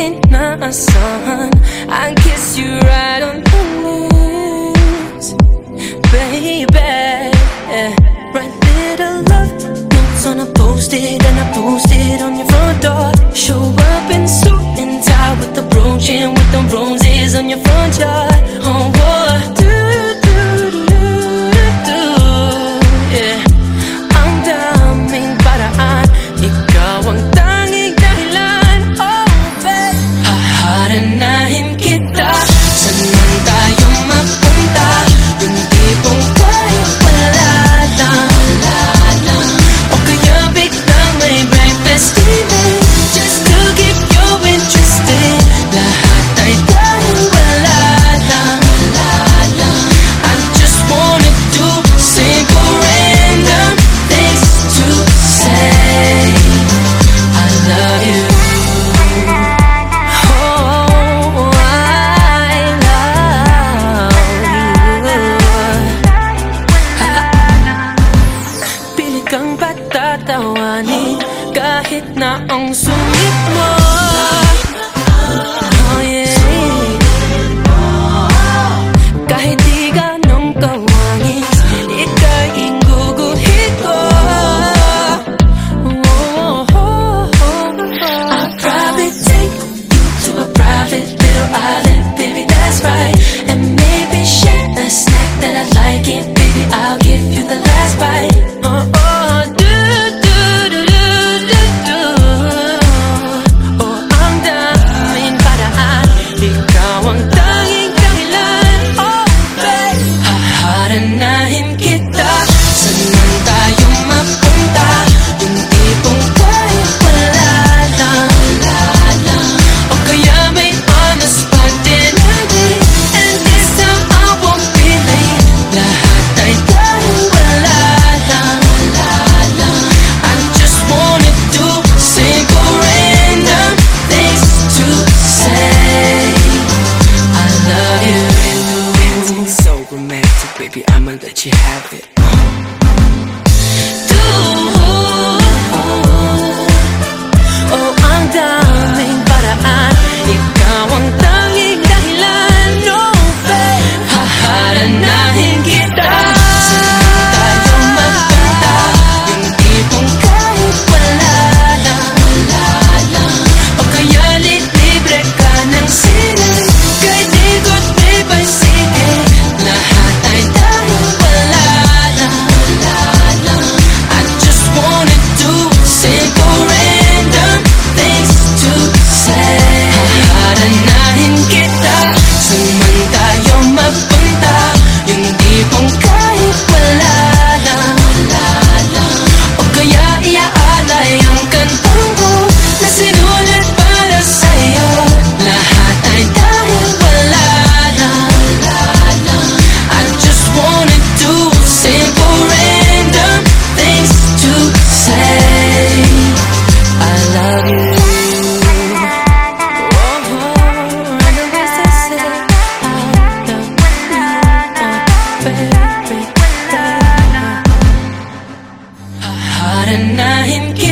in my sun. I kiss you right on the lips, baby. Write little love notes on a post-it and I post it on your front door. Show up in suit and tie with the brooch and with the roses on your front yard. patatawanin Kahit na ang sungit mo. night and night that you have it. unahin kita